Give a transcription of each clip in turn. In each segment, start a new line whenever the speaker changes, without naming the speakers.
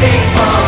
stigma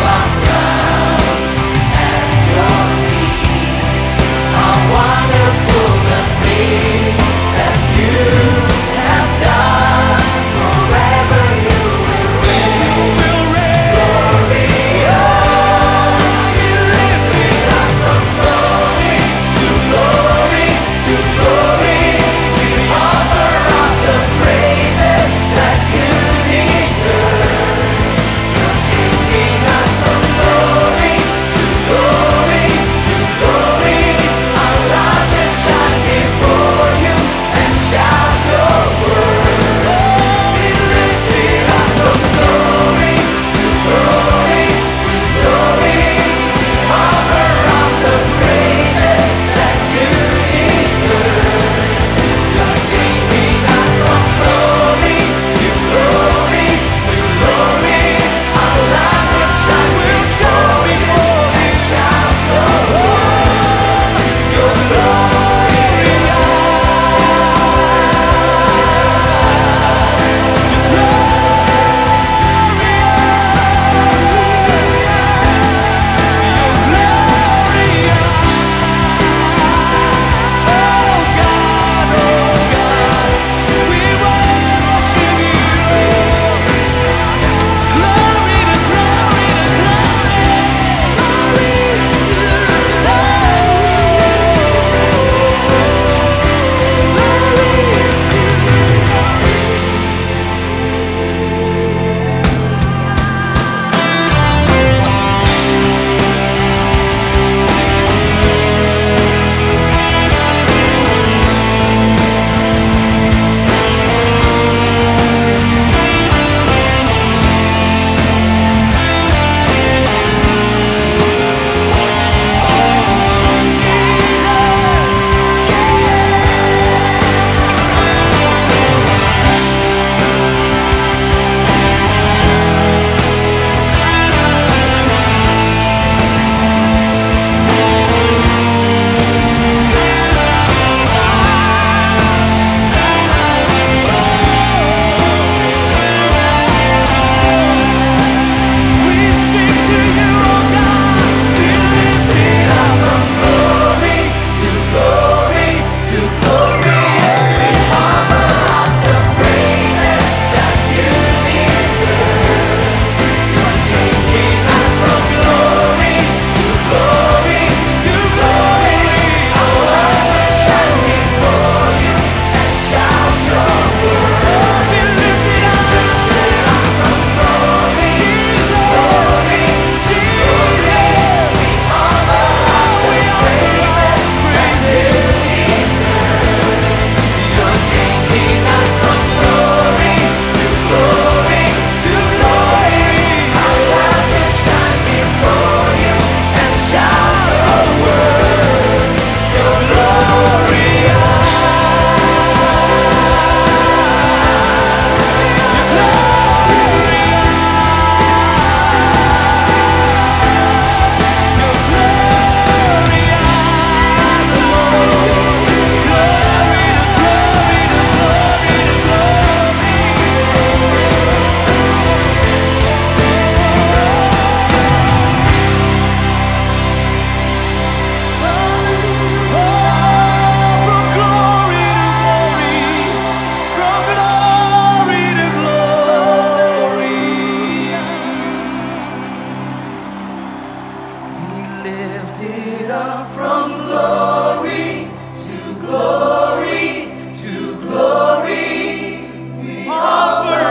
lifted up from glory to glory to glory. We offer.